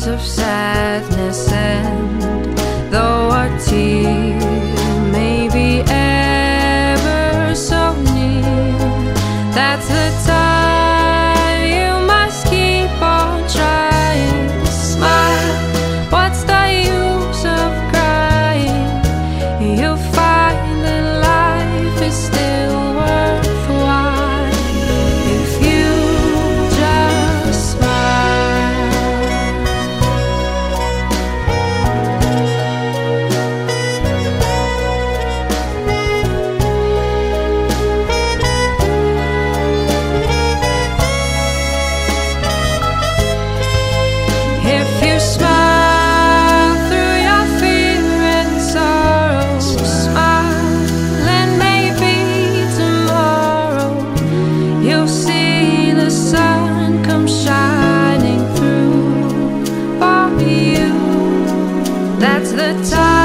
tears of sadness and though our tear may be ever so near that's the time.